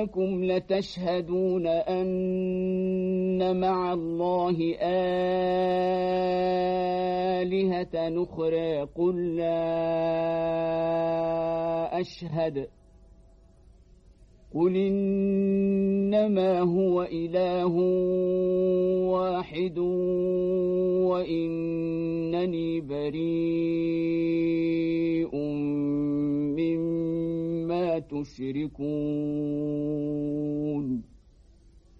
أئنكم لتشهدون أن مع الله آلهة نخرى قل لا أشهد قل إنما هو إله واحد وإنني بريء تشركون